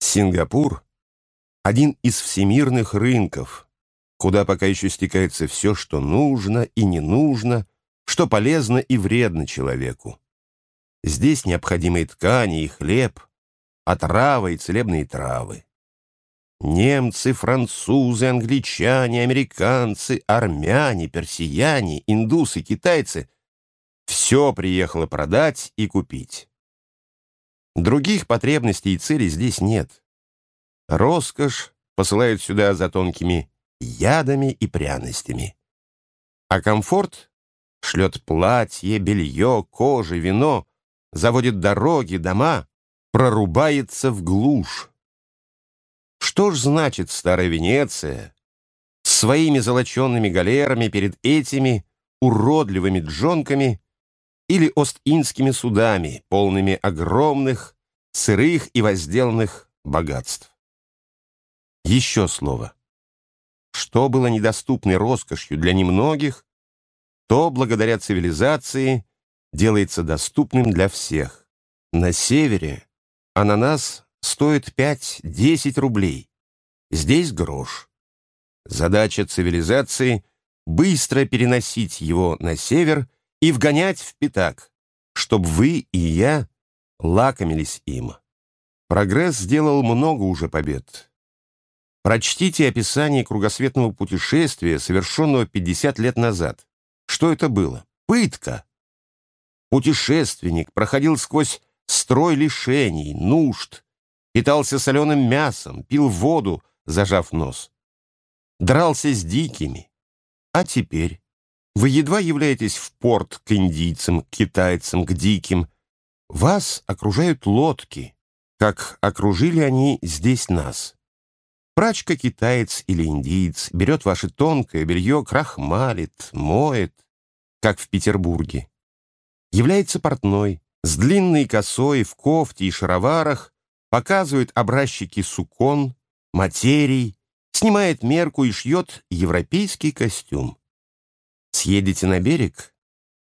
Сингапур — один из всемирных рынков, куда пока еще стекается все, что нужно и не нужно, что полезно и вредно человеку. Здесь необходимые ткани и хлеб, отрава и целебные травы. Немцы, французы, англичане, американцы, армяне, персияне, индусы, китайцы — все приехало продать и купить. Других потребностей и целей здесь нет. Роскошь посылают сюда за тонкими ядами и пряностями. А комфорт шлет платье, белье, кожи, вино, заводит дороги, дома, прорубается в глушь. Что ж значит старая Венеция с своими золоченными галерами перед этими уродливыми джонками или Ост-Индскими судами, полными огромных, сырых и возделанных богатств. Еще слово. Что было недоступной роскошью для немногих, то, благодаря цивилизации, делается доступным для всех. На севере ананас стоит 5-10 рублей. Здесь грош. Задача цивилизации — быстро переносить его на север — и вгонять в пятак, чтобы вы и я лакомились им. Прогресс сделал много уже побед. Прочтите описание кругосветного путешествия, совершенного 50 лет назад. Что это было? Пытка. Путешественник проходил сквозь строй лишений, нужд, питался соленым мясом, пил воду, зажав нос. Дрался с дикими. А теперь? Вы едва являетесь в порт к индийцам, к китайцам, к диким. Вас окружают лодки, как окружили они здесь нас. Прачка-китаец или индиец берет ваше тонкое белье, крахмалит, моет, как в Петербурге. Является портной, с длинной косой, в кофте и шароварах, показывает образчики сукон, материй, снимает мерку и шьет европейский костюм. Съедете на берег,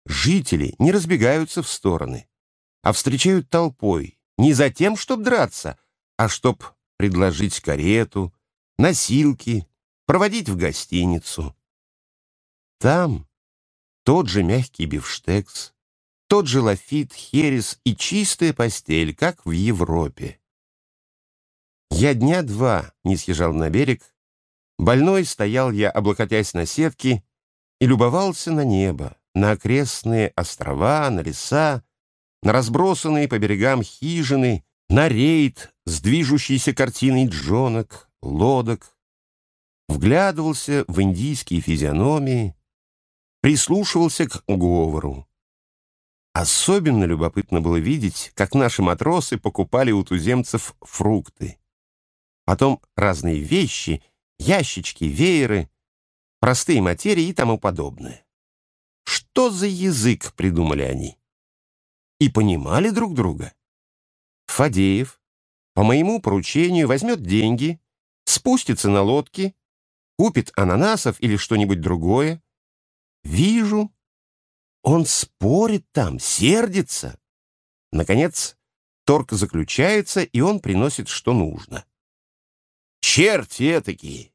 жители не разбегаются в стороны, а встречают толпой не за тем, чтобы драться, а чтоб предложить карету, носилки, проводить в гостиницу. Там тот же мягкий бифштекс, тот же лафит, херес и чистая постель, как в Европе. Я дня два не съезжал на берег. Больной стоял я, облокотясь на сетки, и любовался на небо, на окрестные острова, на леса, на разбросанные по берегам хижины, на рейд с движущейся картиной джонок, лодок, вглядывался в индийские физиономии, прислушивался к говору. Особенно любопытно было видеть, как наши матросы покупали у туземцев фрукты. Потом разные вещи, ящички, вееры — простые материи и тому подобное. Что за язык придумали они? И понимали друг друга. Фадеев по моему поручению возьмет деньги, спустится на лодке, купит ананасов или что-нибудь другое. Вижу, он спорит там, сердится. Наконец, торг заключается, и он приносит, что нужно. Черти этакие!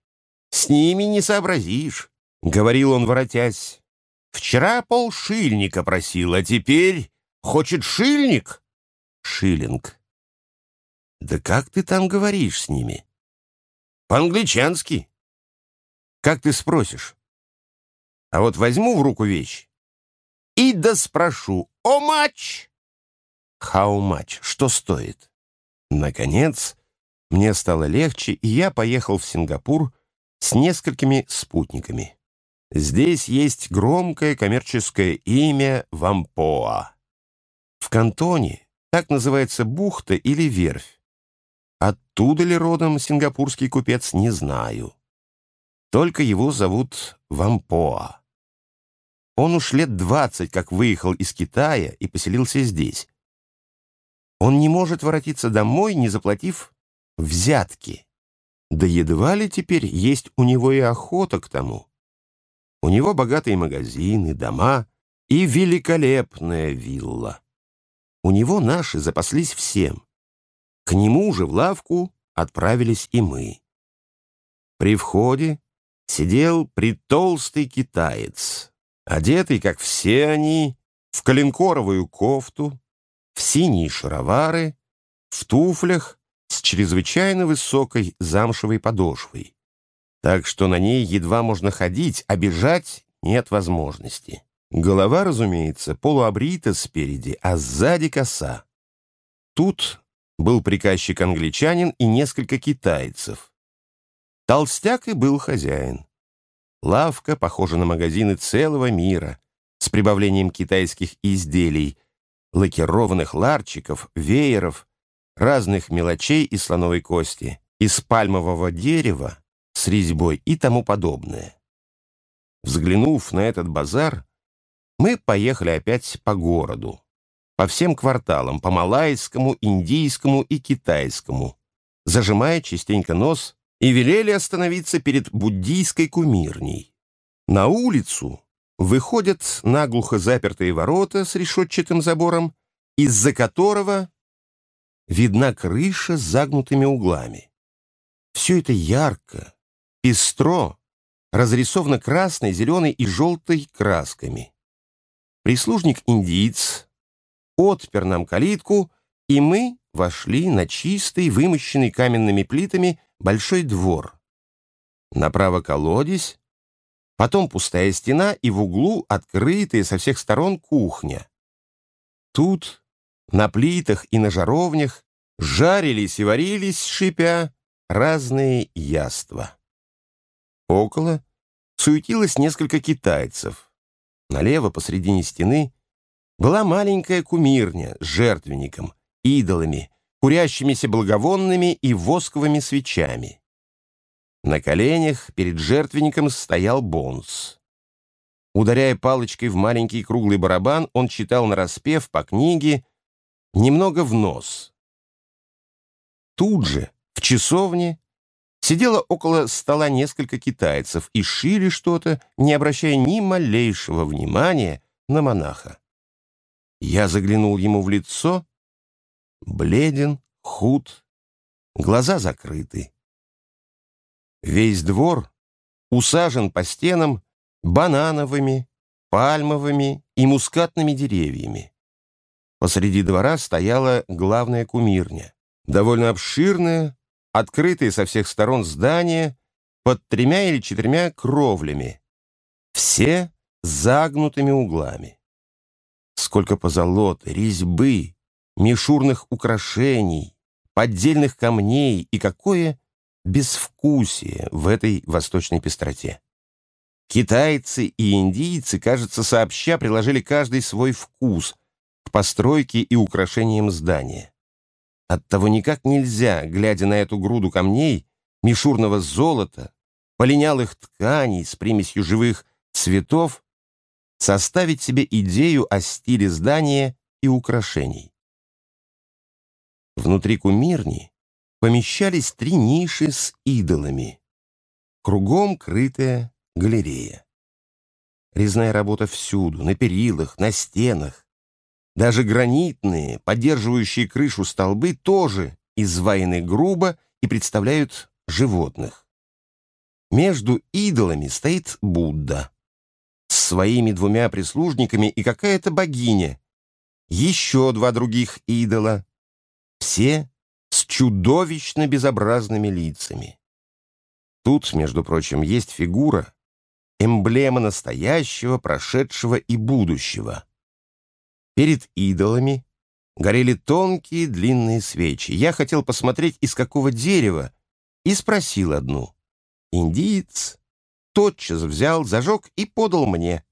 С ними не сообразишь, — говорил он, воротясь. Вчера полшильника просил, а теперь хочет шильник? Шиллинг. Да как ты там говоришь с ними? По-англичански. Как ты спросишь? А вот возьму в руку вещь и да спрошу, о мач? How much? Что стоит? Наконец, мне стало легче, и я поехал в Сингапур, с несколькими спутниками. Здесь есть громкое коммерческое имя Вампоа. В кантоне так называется бухта или верфь. Оттуда ли родом сингапурский купец, не знаю. Только его зовут Вампоа. Он уж лет двадцать как выехал из Китая и поселился здесь. Он не может воротиться домой, не заплатив взятки. Да едва ли теперь есть у него и охота к тому. У него богатые магазины, дома и великолепная вилла. У него наши запаслись всем. К нему же в лавку отправились и мы. При входе сидел притолстый китаец, одетый, как все они, в коленкоровую кофту, в синие шаровары, в туфлях чрезвычайно высокой замшевой подошвой, так что на ней едва можно ходить, а бежать нет возможности. Голова, разумеется, полуобрита спереди, а сзади коса. Тут был приказчик-англичанин и несколько китайцев. Толстяк и был хозяин. Лавка похожа на магазины целого мира, с прибавлением китайских изделий, лакированных ларчиков, вееров, разных мелочей из слоновой кости, из пальмового дерева с резьбой и тому подобное. Взглянув на этот базар, мы поехали опять по городу, по всем кварталам, по малайскому, индийскому и китайскому, зажимая частенько нос, и велели остановиться перед буддийской кумирней. На улицу выходят наглухо запертые ворота с решетчатым забором, из-за которого видна крыша с загнутыми углами. Все это ярко, пестро, разрисовано красной, зеленой и желтой красками. Прислужник-индиец отпер нам калитку, и мы вошли на чистый, вымощенный каменными плитами большой двор. Направо колодец, потом пустая стена и в углу открытая со всех сторон кухня. Тут, на плитах и на жаровнях, жарились и варились, шипя, разные яства. Около суетилось несколько китайцев — Налево, посредине стены, была маленькая кумирня с жертвенником, идолами, курящимися благовонными и восковыми свечами. На коленях перед жертвенником стоял бонс. Ударяя палочкой в маленький круглый барабан, он читал нараспев по книге немного в нос. Тут же, в часовне, Сидело около стола несколько китайцев и шили что-то, не обращая ни малейшего внимания на монаха. Я заглянул ему в лицо, бледен, худ, глаза закрыты. Весь двор усажен по стенам банановыми, пальмовыми и мускатными деревьями. Посреди двора стояла главная кумирня, довольно обширная, открытые со всех сторон здания под тремя или четырьмя кровлями, все загнутыми углами. Сколько позолоты, резьбы, мишурных украшений, поддельных камней и какое безвкусие в этой восточной пестроте. Китайцы и индийцы, кажется, сообща приложили каждый свой вкус к постройке и украшениям здания. Оттого никак нельзя, глядя на эту груду камней, мишурного золота, полинялых тканей с примесью живых цветов, составить себе идею о стиле здания и украшений. Внутри кумирни помещались три ниши с идолами, кругом крытая галерея. Резная работа всюду, на перилах, на стенах, даже гранитные, поддерживающие крышу столбы, тоже изваяны грубо и представляют животных. Между идолами стоит Будда с своими двумя прислужниками и какая-то богиня, еще два других идола, все с чудовищно безобразными лицами. Тут, между прочим, есть фигура, эмблема настоящего, прошедшего и будущего — Перед идолами горели тонкие длинные свечи. Я хотел посмотреть, из какого дерева, и спросил одну. Индиец тотчас взял, зажег и подал мне.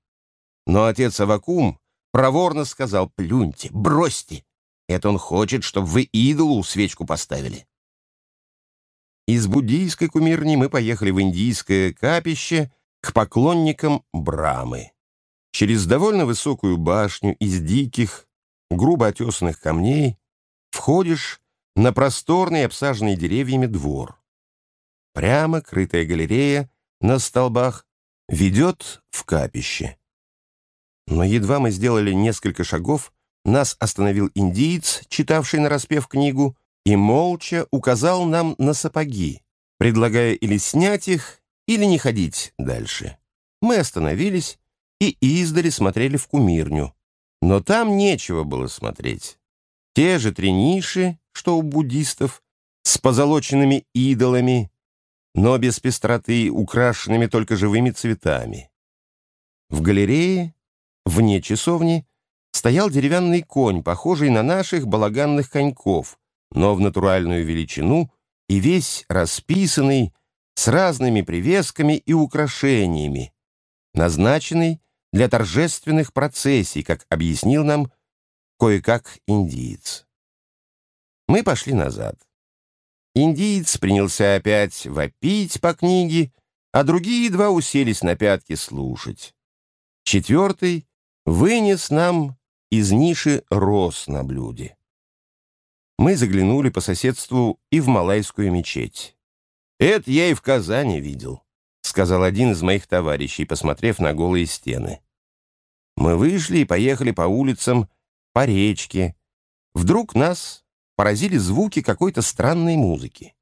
Но отец Авакум проворно сказал, плюньте, бросьте. Это он хочет, чтобы вы идолу свечку поставили. Из буддийской кумирни мы поехали в индийское капище к поклонникам Брамы. Через довольно высокую башню из диких, грубо отесанных камней входишь на просторный, обсаженный деревьями двор. Прямо крытая галерея на столбах ведет в капище. Но едва мы сделали несколько шагов, нас остановил индиец, читавший нараспев книгу, и молча указал нам на сапоги, предлагая или снять их, или не ходить дальше. Мы остановились и издали смотрели в кумирню. Но там нечего было смотреть. Те же три ниши, что у буддистов, с позолоченными идолами, но без пестроты, украшенными только живыми цветами. В галерее, вне часовни, стоял деревянный конь, похожий на наших балаганных коньков, но в натуральную величину и весь расписанный с разными привесками и украшениями, назначенный для торжественных процессий, как объяснил нам кое-как индиец. Мы пошли назад. Индиец принялся опять вопить по книге, а другие два уселись на пятки слушать. Четвертый вынес нам из ниши роз на блюде. Мы заглянули по соседству и в Малайскую мечеть. «Это я и в Казани видел», — сказал один из моих товарищей, посмотрев на голые стены. Мы вышли и поехали по улицам, по речке. Вдруг нас поразили звуки какой-то странной музыки.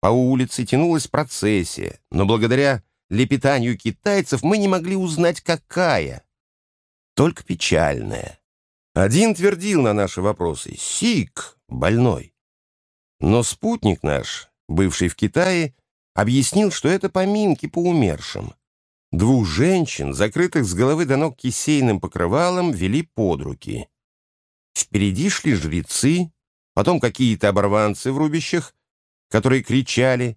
По улице тянулась процессия, но благодаря лепетанию китайцев мы не могли узнать, какая. Только печальная. Один твердил на наши вопросы «Сик, больной». Но спутник наш, бывший в Китае, объяснил, что это поминки по умершим. Двух женщин, закрытых с головы до ног кисейным покрывалом, вели под руки. Впереди шли жрецы, потом какие-то оборванцы в рубищах, которые кричали,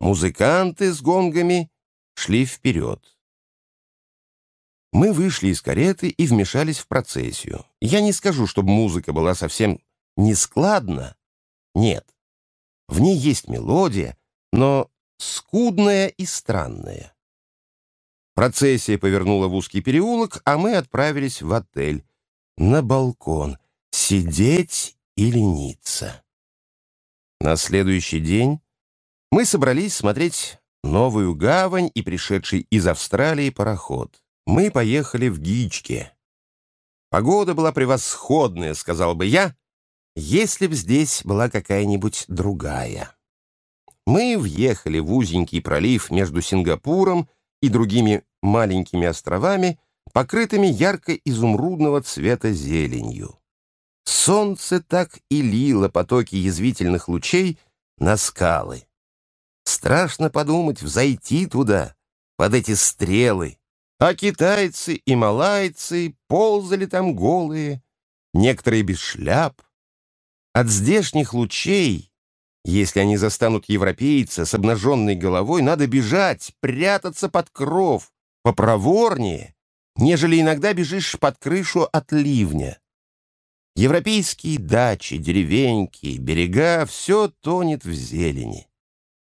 музыканты с гонгами шли вперед. Мы вышли из кареты и вмешались в процессию. Я не скажу, чтобы музыка была совсем нескладна. Нет. В ней есть мелодия, но скудная и странная. Процессия повернула в узкий переулок, а мы отправились в отель. На балкон. Сидеть и лениться. На следующий день мы собрались смотреть новую гавань и пришедший из Австралии пароход. Мы поехали в Гичке. Погода была превосходная, сказал бы я, если б здесь была какая-нибудь другая. Мы въехали в узенький пролив между Сингапуром и другими маленькими островами, покрытыми ярко-изумрудного цвета зеленью. Солнце так и лило потоки язвительных лучей на скалы. Страшно подумать, взойти туда, под эти стрелы. А китайцы и малайцы ползали там голые, некоторые без шляп. От здешних лучей если они застанут европейца с обнаженной головой, надо бежать, прятаться под кров, попроворнее, нежели иногда бежишь под крышу от ливня. Европейские дачи, деревеньки, берега — все тонет в зелени.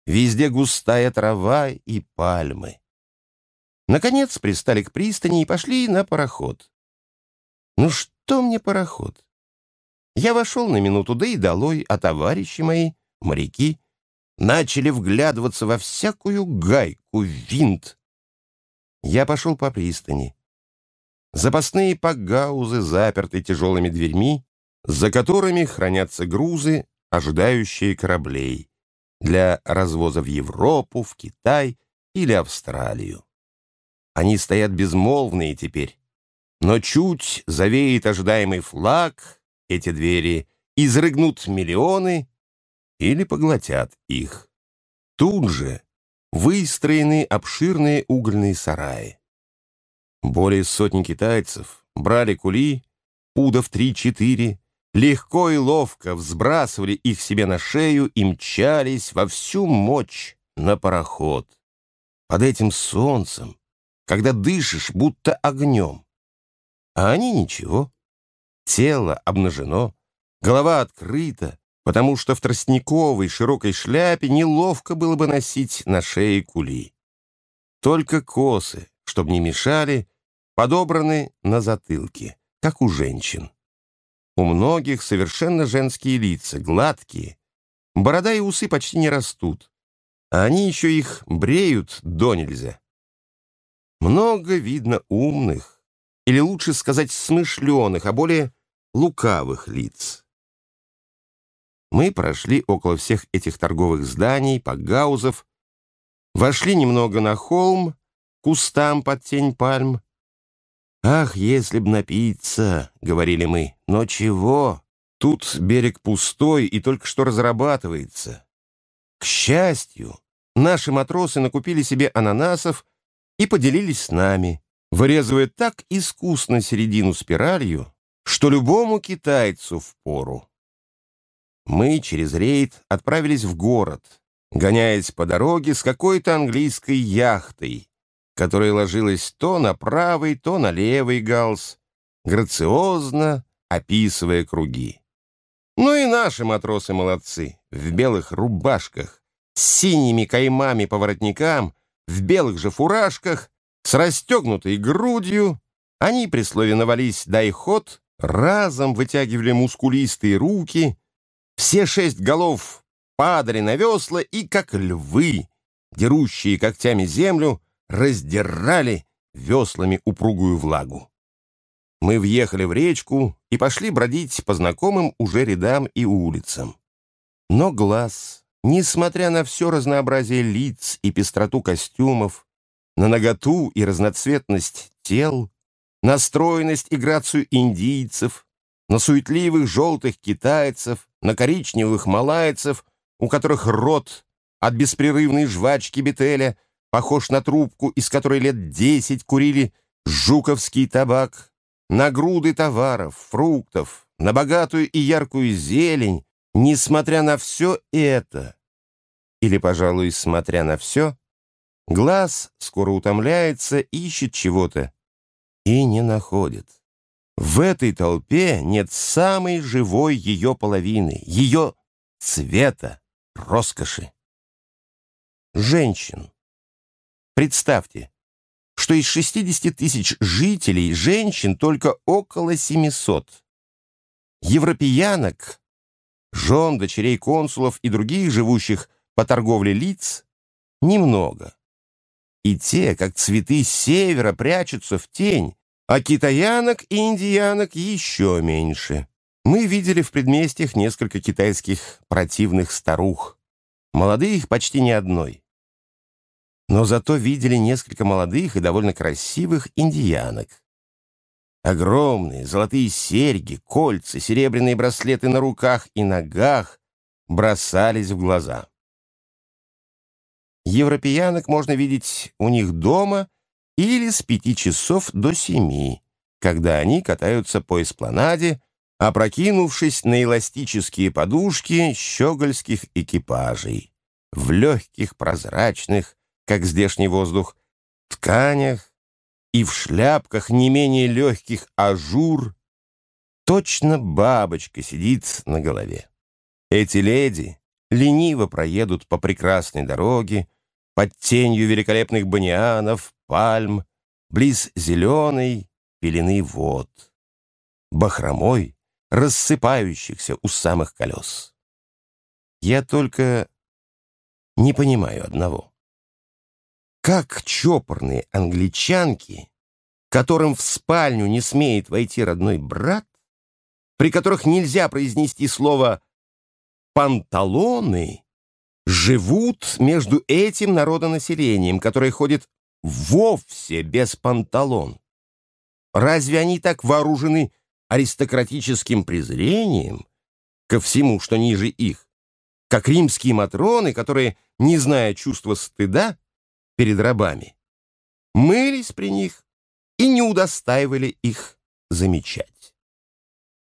Везде густая трава и пальмы. Наконец пристали к пристани и пошли на пароход. Ну что мне пароход? Я вошел на минуту, да и долой, а товарищи мои — моряки начали вглядываться во всякую гайку, винт. Я пошел по пристани. Запасные пагаузы заперты тяжелыми дверьми, за которыми хранятся грузы, ожидающие кораблей для развоза в Европу, в Китай или Австралию. Они стоят безмолвные теперь, но чуть завеет ожидаемый флаг, эти двери изрыгнут миллионы или поглотят их. Тут же выстроены обширные угольные сараи. Более сотни китайцев брали кули, пудов три-четыре, легко и ловко взбрасывали их себе на шею и мчались во всю мощь на пароход. Под этим солнцем, когда дышишь будто огнем. А они ничего. Тело обнажено, голова открыта, потому что в тростниковой широкой шляпе неловко было бы носить на шее кули. Только косы, чтобы не мешали, подобраны на затылке, как у женщин. У многих совершенно женские лица, гладкие, борода и усы почти не растут, а они еще их бреют до нельзя. Много видно умных, или лучше сказать смышленых, а более лукавых лиц. Мы прошли около всех этих торговых зданий, погаузов, вошли немного на холм, кустам под тень пальм. «Ах, если б напиться!» — говорили мы. «Но чего? Тут берег пустой и только что разрабатывается». К счастью, наши матросы накупили себе ананасов и поделились с нами, вырезывая так искусно середину спиралью, что любому китайцу в пору. Мы через рейд отправились в город, гоняясь по дороге с какой-то английской яхтой, которая ложилась то на правый, то на левый галс, грациозно описывая круги. Ну и наши матросы молодцы, в белых рубашках, с синими каймами по воротникам, в белых же фуражках, с расстегнутой грудью. Они при слове «навались, дай ход» разом вытягивали мускулистые руки, все шесть голов падали на весла и, как львы, дерущие когтями землю, раздирали веслами упругую влагу. Мы въехали в речку и пошли бродить по знакомым уже рядам и улицам. Но глаз, несмотря на все разнообразие лиц и пестроту костюмов, на наготу и разноцветность тел, на стройность и грацию индийцев, на суетливых желтых китайцев, на коричневых малайцев, у которых рот от беспрерывной жвачки бетеля похож на трубку, из которой лет десять курили жуковский табак, на груды товаров, фруктов, на богатую и яркую зелень, несмотря на все это, или, пожалуй, смотря на все, глаз скоро утомляется, ищет чего-то и не находит. В этой толпе нет самой живой ее половины, ее цвета, роскоши. Женщин. Представьте, что из 60 тысяч жителей женщин только около 700. Европеянок, жен, дочерей консулов и других живущих по торговле лиц, немного. И те, как цветы севера, прячутся в тень, а китаянок и индиянок еще меньше. Мы видели в предместьях несколько китайских противных старух. Молодых почти ни одной. Но зато видели несколько молодых и довольно красивых индиянок. Огромные золотые серьги, кольца, серебряные браслеты на руках и ногах бросались в глаза. Европеянок можно видеть у них дома или с пяти часов до семи, когда они катаются по эспланаде, опрокинувшись на эластические подушки щегольских экипажей, в легких, прозрачных, как здешний воздух, тканях и в шляпках не менее легких ажур, точно бабочка сидит на голове. Эти леди лениво проедут по прекрасной дороге, под тенью великолепных банианов, пальм, близ зеленой пелены вод, бахромой, рассыпающихся у самых колес. Я только не понимаю одного. Как чопорные англичанки, которым в спальню не смеет войти родной брат, при которых нельзя произнести слово «панталоны», живут между этим народонаселением, которое ходит вовсе без панталон. Разве они так вооружены аристократическим презрением ко всему, что ниже их, как римские матроны, которые, не зная чувства стыда перед рабами, мылись при них и не удостаивали их замечать?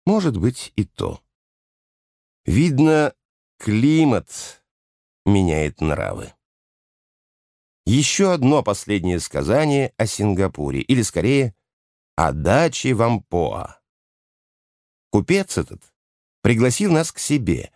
Может быть и то. Видно, климат меняет нравы. Еще одно последнее сказание о Сингапуре, или скорее о даче Вампоа. Купец этот пригласил нас к себе,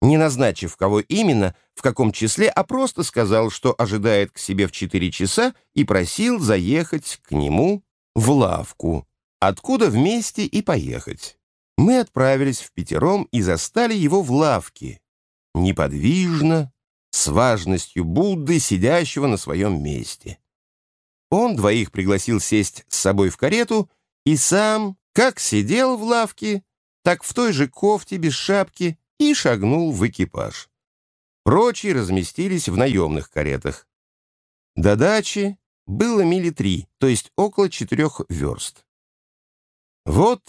не назначив кого именно, в каком числе, а просто сказал, что ожидает к себе в четыре часа и просил заехать к нему в лавку, откуда вместе и поехать. Мы отправились в пятером и застали его в лавке, неподвижно, с важностью Будды, сидящего на своем месте. Он двоих пригласил сесть с собой в карету и сам, как сидел в лавке, так в той же кофте без шапки, и шагнул в экипаж. Прочие разместились в наемных каретах. До дачи было мили три, то есть около четырех верст. Вот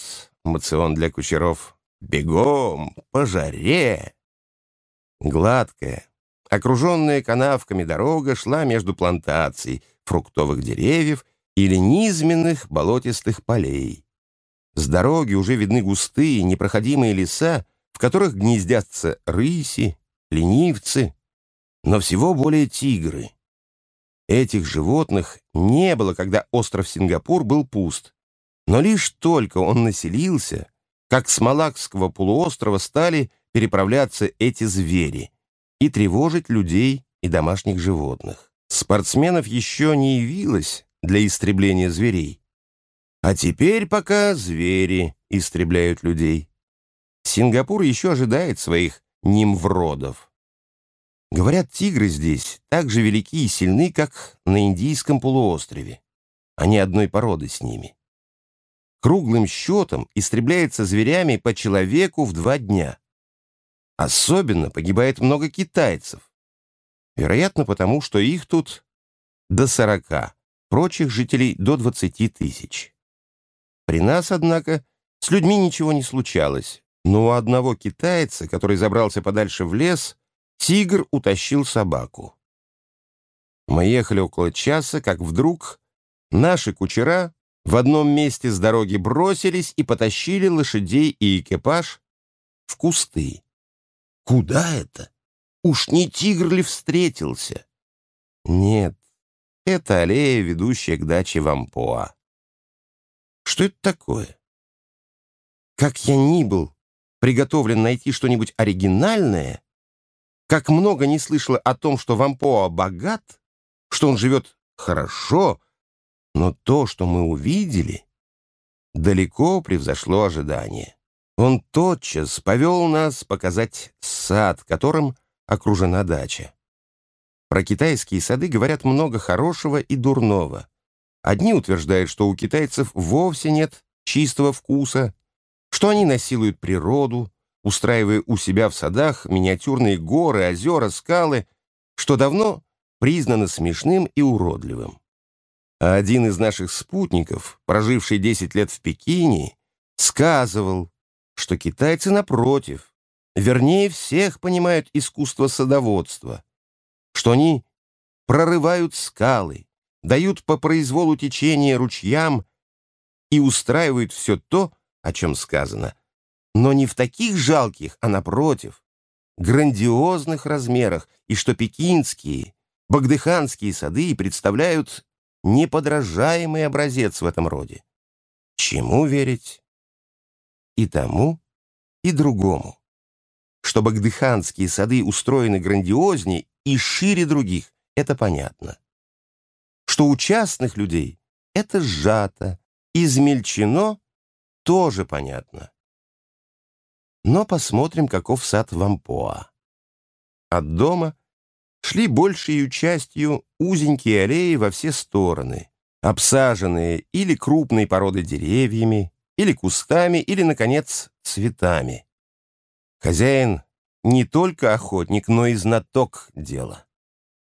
мацион для кучеров. Бегом, по жаре. Гладкая, окруженная канавками дорога шла между плантаций фруктовых деревьев или низменных болотистых полей. С дороги уже видны густые, непроходимые леса, в которых гнездятся рыси, ленивцы, но всего более тигры. Этих животных не было, когда остров Сингапур был пуст, но лишь только он населился, как с Малакского полуострова стали переправляться эти звери и тревожить людей и домашних животных. Спортсменов еще не явилось для истребления зверей. А теперь пока звери истребляют людей. Сингапур еще ожидает своих нимвродов. Говорят, тигры здесь так же велики и сильны, как на Индийском полуострове. Они одной породы с ними. Круглым счетом истребляется зверями по человеку в два дня. Особенно погибает много китайцев. Вероятно, потому что их тут до сорока, прочих жителей до двадцати тысяч. При нас, однако, с людьми ничего не случалось, но у одного китайца, который забрался подальше в лес, тигр утащил собаку. Мы ехали около часа, как вдруг наши кучера в одном месте с дороги бросились и потащили лошадей и экипаж в кусты. Куда это? Уж не тигр ли встретился? Нет, это аллея, ведущая к даче Вампоа. Что это такое? Как я ни был приготовлен найти что-нибудь оригинальное, как много не слышала о том, что Вампоа богат, что он живет хорошо, но то, что мы увидели, далеко превзошло ожидания. Он тотчас повел нас показать сад, которым окружена дача. Про китайские сады говорят много хорошего и дурного. Одни утверждают, что у китайцев вовсе нет чистого вкуса, что они насилуют природу, устраивая у себя в садах миниатюрные горы, озера, скалы, что давно признано смешным и уродливым. А один из наших спутников, проживший 10 лет в Пекине, сказывал, что китайцы, напротив, вернее всех понимают искусство садоводства, что они прорывают скалы, дают по произволу течения ручьям и устраивают все то, о чем сказано, но не в таких жалких, а напротив, грандиозных размерах, и что пекинские, багдыханские сады представляют неподражаемый образец в этом роде. Чему верить? И тому, и другому. Что багдыханские сады устроены грандиознее и шире других, это понятно что у частных людей это сжато, измельчено, тоже понятно. Но посмотрим, каков сад Вампоа. От дома шли большей частью узенькие аллеи во все стороны, обсаженные или крупной породы деревьями, или кустами, или, наконец, цветами. Хозяин не только охотник, но и знаток дела.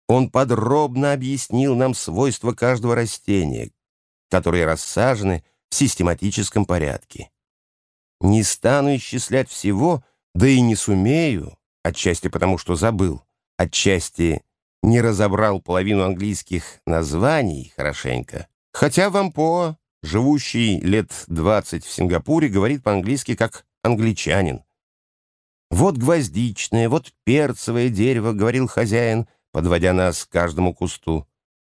Он подробно объяснил нам свойства каждого растения, которые рассажены в систематическом порядке. Не стану исчислять всего, да и не сумею, отчасти потому, что забыл, отчасти не разобрал половину английских названий хорошенько. Хотя Вампо, живущий лет 20 в Сингапуре, говорит по-английски как англичанин. «Вот гвоздичное, вот перцевое дерево», — говорил хозяин, — подводя нас к каждому кусту.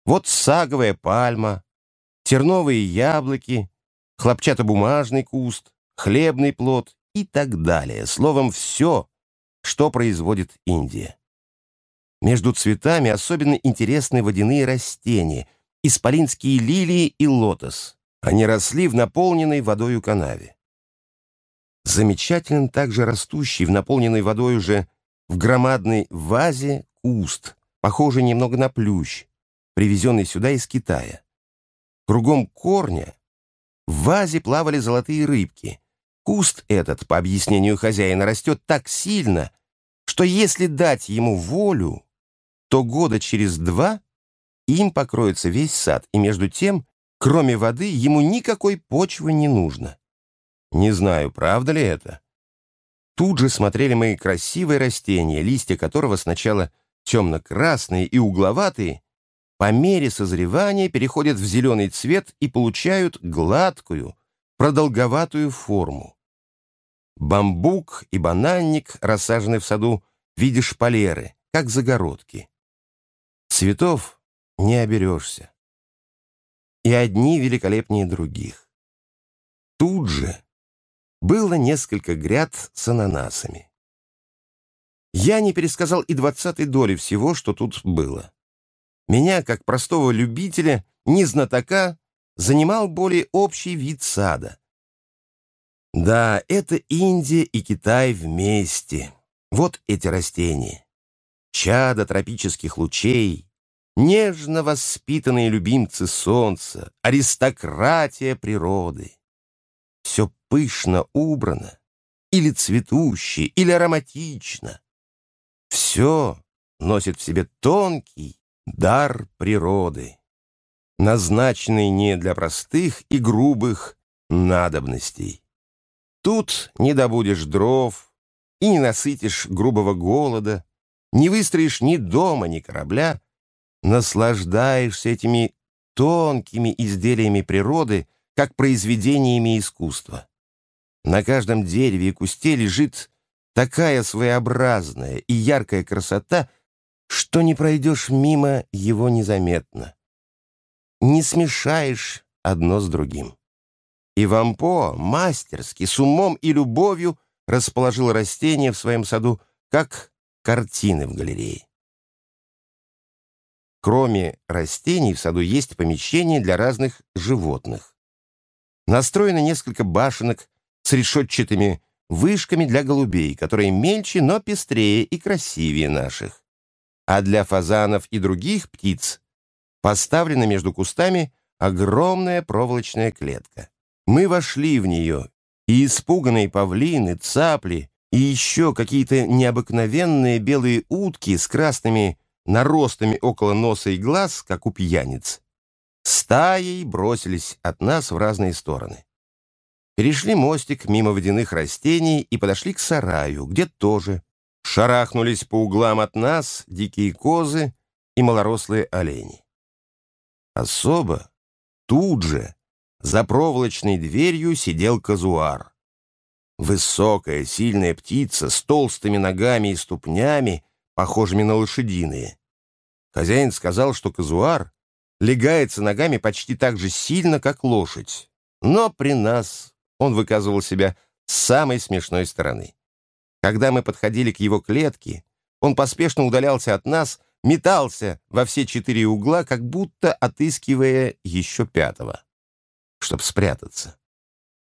Вот саговая пальма, терновые яблоки, хлопчатобумажный куст, хлебный плод и так далее. Словом, все, что производит Индия. Между цветами особенно интересны водяные растения, исполинские лилии и лотос. Они росли в наполненной водою канаве. Замечателен также растущий в наполненной водой уже в громадной вазе куст, похожий немного на плющ, привезенный сюда из Китая. Кругом корня в вазе плавали золотые рыбки, Куст этот, по объяснению хозяина, растет так сильно, что если дать ему волю, то года через два им покроется весь сад, и между тем, кроме воды, ему никакой почвы не нужно. Не знаю, правда ли это. Тут же смотрели мои красивые растения, листья которого сначала темно-красные и угловатые, по мере созревания переходят в зеленый цвет и получают гладкую, продолговатую форму. Бамбук и бананник рассажены в саду в виде шпалеры, как загородки. Цветов не оберешься. И одни великолепнее других. Тут же было несколько гряд с ананасами. Я не пересказал и двадцатой доли всего, что тут было. Меня, как простого любителя, не знатока, занимал более общий вид сада. Да, это Индия и Китай вместе. Вот эти растения. Чада тропических лучей, нежно воспитанные любимцы солнца, аристократия природы. Все пышно убрано, или цветуще, или ароматично. Все носит в себе тонкий дар природы, назначенный не для простых и грубых надобностей. Тут не добудешь дров и не насытишь грубого голода, не выстроишь ни дома, ни корабля, наслаждаешься этими тонкими изделиями природы, как произведениями искусства. На каждом дереве и кусте лежит такая своеобразная и яркая красота, что не пройдешь мимо его незаметно. Не смешаешь одно с другим. И Вампо мастерски, с умом и любовью расположил растения в своем саду, как картины в галерее. Кроме растений в саду есть помещение для разных животных. Настроено несколько башенок с решетчатыми вышками для голубей, которые мельче, но пестрее и красивее наших. А для фазанов и других птиц поставлена между кустами огромная проволочная клетка. Мы вошли в нее, и испуганные павлины, цапли и еще какие-то необыкновенные белые утки с красными наростами около носа и глаз, как у пьяниц, стаей бросились от нас в разные стороны. Перешли мостик мимо водяных растений и подошли к сараю, где тоже шарахнулись по углам от нас дикие козы и малорослые олени. Особо тут же за проволочной дверью сидел казуар. Высокая, сильная птица с толстыми ногами и ступнями, похожими на лошадиные. Хозяин сказал, что казуар легается ногами почти так же сильно, как лошадь. Но при нас он выказывал себя с самой смешной стороны. Когда мы подходили к его клетке, он поспешно удалялся от нас, метался во все четыре угла, как будто отыскивая еще пятого, чтобы спрятаться.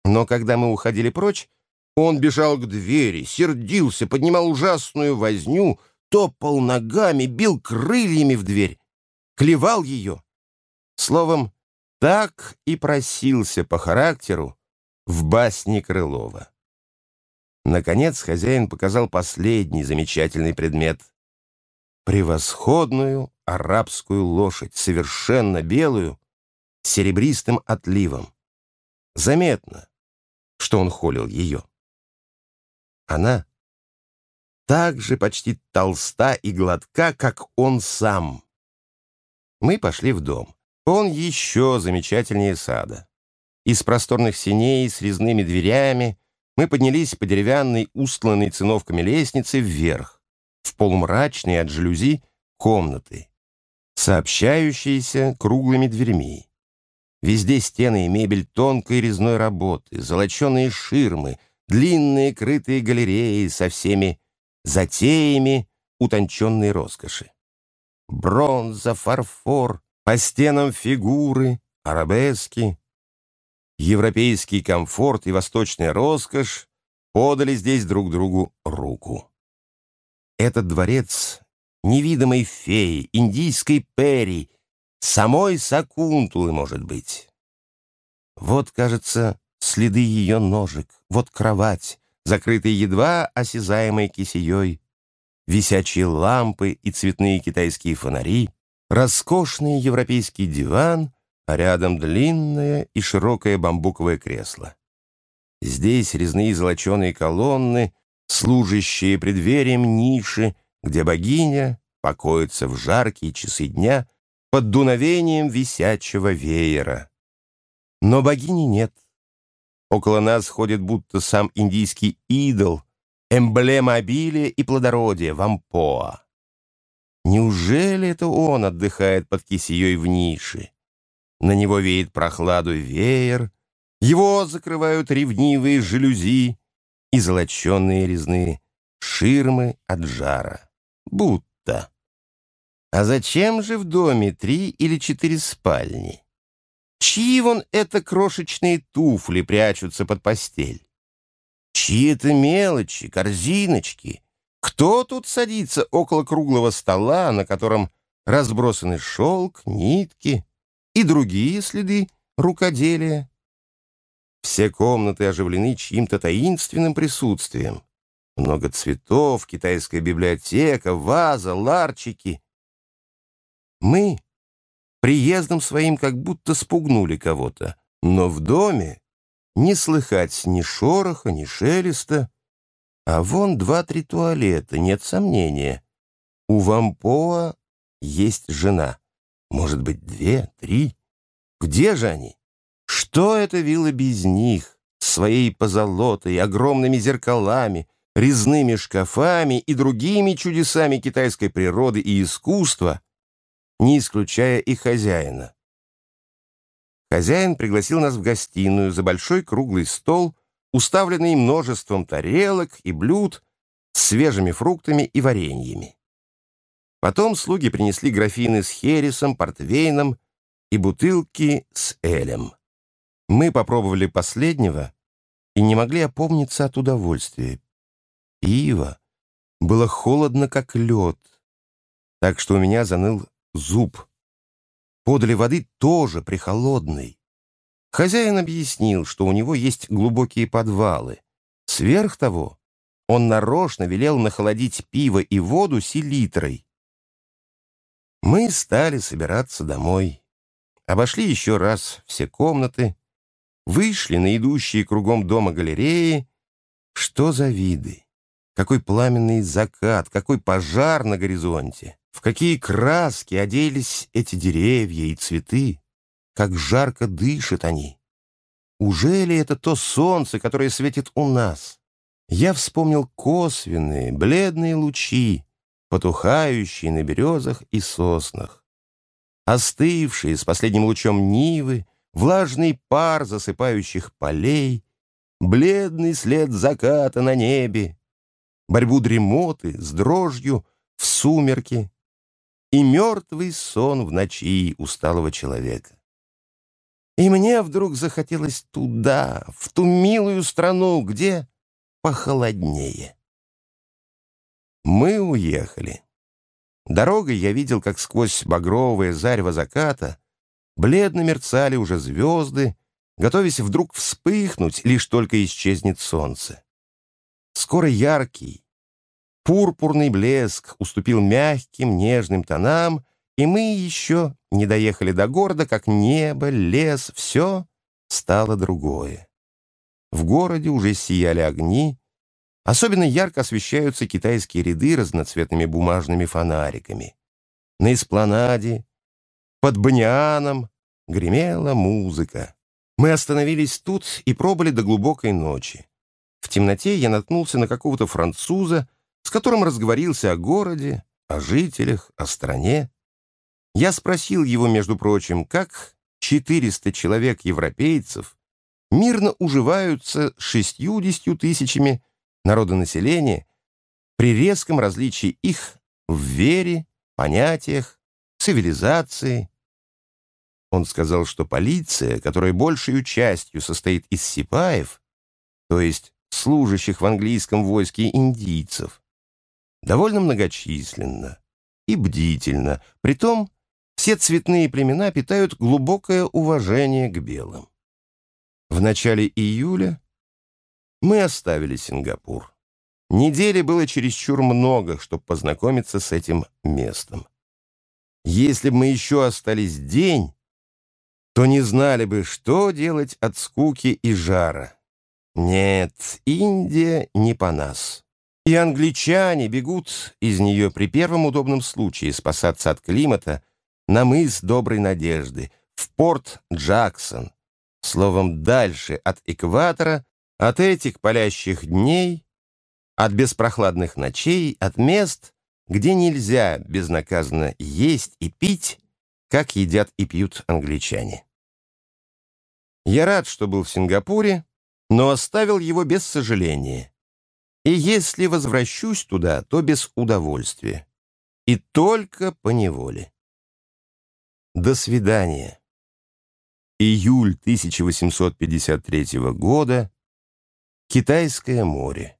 Но когда мы уходили прочь, он бежал к двери, сердился, поднимал ужасную возню, топал ногами, бил крыльями в дверь, клевал ее. Словом, так и просился по характеру, в басне Крылова. Наконец хозяин показал последний замечательный предмет. Превосходную арабскую лошадь, совершенно белую, с серебристым отливом. Заметно, что он холил ее. Она так же почти толста и гладка, как он сам. Мы пошли в дом. Он еще замечательнее сада. Из просторных синей с резными дверями мы поднялись по деревянной, устланной циновками лестнице вверх, в полумрачные от жалюзи комнаты, сообщающиеся круглыми дверьми. Везде стены и мебель тонкой резной работы, золоченые ширмы, длинные крытые галереи со всеми затеями утонченной роскоши. Бронза, фарфор, по стенам фигуры, арабески, Европейский комфорт и восточная роскошь подали здесь друг другу руку. Этот дворец невидимой феи, индийской пери, самой Сакунтулы, может быть. Вот, кажется, следы ее ножек, вот кровать, закрытая едва осязаемой кисеей, висячие лампы и цветные китайские фонари, роскошный европейский диван, а рядом длинное и широкое бамбуковое кресло. Здесь резные золоченые колонны, служащие преддверием ниши, где богиня покоится в жаркие часы дня под дуновением висячего веера. Но богини нет. Около нас ходит будто сам индийский идол, эмблема обилия и плодородия, вампоа. Неужели это он отдыхает под кисеей в нише? На него веет прохладу веер, его закрывают ревнивые жалюзи и золоченные резные ширмы от жара. Будто. А зачем же в доме три или четыре спальни? Чьи вон это крошечные туфли прячутся под постель? Чьи это мелочи, корзиночки? Кто тут садится около круглого стола, на котором разбросаны шелк, нитки и другие следы рукоделия? Все комнаты оживлены чьим-то таинственным присутствием. Много цветов, китайская библиотека, ваза, ларчики. Мы приездом своим как будто спугнули кого-то, но в доме не слыхать ни шороха, ни шелеста, а вон два-три туалета, нет сомнения. У Вампоа есть жена, может быть, две, три. Где же они? Что это вилла без них, своей позолотой, огромными зеркалами, резными шкафами и другими чудесами китайской природы и искусства, не исключая и хозяина. Хозяин пригласил нас в гостиную за большой круглый стол, уставленный множеством тарелок и блюд с свежими фруктами и вареньями. Потом слуги принесли графины с хересом, портвейном и бутылки с элем. Мы попробовали последнего и не могли опомниться от удовольствия. Пиво было холодно, как лед, так что у меня заныл зуб. Подали воды тоже прихолодной. Хозяин объяснил, что у него есть глубокие подвалы. Сверх того, он нарочно велел нахолодить пиво и воду селитрой. Мы стали собираться домой. Обошли еще раз все комнаты, вышли на идущие кругом дома галереи. Что за виды? Какой пламенный закат, какой пожар на горизонте! В какие краски оделись эти деревья и цветы! Как жарко дышат они! Уже ли это то солнце, которое светит у нас? Я вспомнил косвенные, бледные лучи, потухающие на березах и соснах. Остывшие с последним лучом нивы, влажный пар засыпающих полей, бледный след заката на небе, борьбу дремоты с дрожью в сумерки, и мертвый сон в ночи усталого человека. И мне вдруг захотелось туда, в ту милую страну, где похолоднее. Мы уехали. Дорогой я видел, как сквозь багровое зарево заката бледно мерцали уже звезды, готовясь вдруг вспыхнуть, лишь только исчезнет солнце. Скоро яркий, Пурпурный блеск уступил мягким, нежным тонам, и мы еще не доехали до города, как небо, лес, все стало другое. В городе уже сияли огни, особенно ярко освещаются китайские ряды разноцветными бумажными фонариками. На эспланаде, под банианом гремела музыка. Мы остановились тут и пробыли до глубокой ночи. В темноте я наткнулся на какого-то француза, с которым разговорился о городе, о жителях, о стране. Я спросил его, между прочим, как 400 человек-европейцев мирно уживаются с 60 тысячами народонаселения при резком различии их в вере, понятиях, цивилизации. Он сказал, что полиция, которая большей частью состоит из сипаев, то есть служащих в английском войске индийцев, довольно многочисленно и бдительно, притом все цветные племена питают глубокое уважение к белым. В начале июля мы оставили Сингапур. Недели было чересчур много, чтобы познакомиться с этим местом. Если бы мы еще остались день, то не знали бы, что делать от скуки и жара. Нет, Индия не по нас. И англичане бегут из нее при первом удобном случае спасаться от климата на мыс Доброй Надежды, в порт Джексон, словом, дальше от экватора, от этих палящих дней, от беспрохладных ночей, от мест, где нельзя безнаказанно есть и пить, как едят и пьют англичане. Я рад, что был в Сингапуре, но оставил его без сожаления. И если возвращусь туда, то без удовольствия. И только по неволе. До свидания. Июль 1853 года. Китайское море.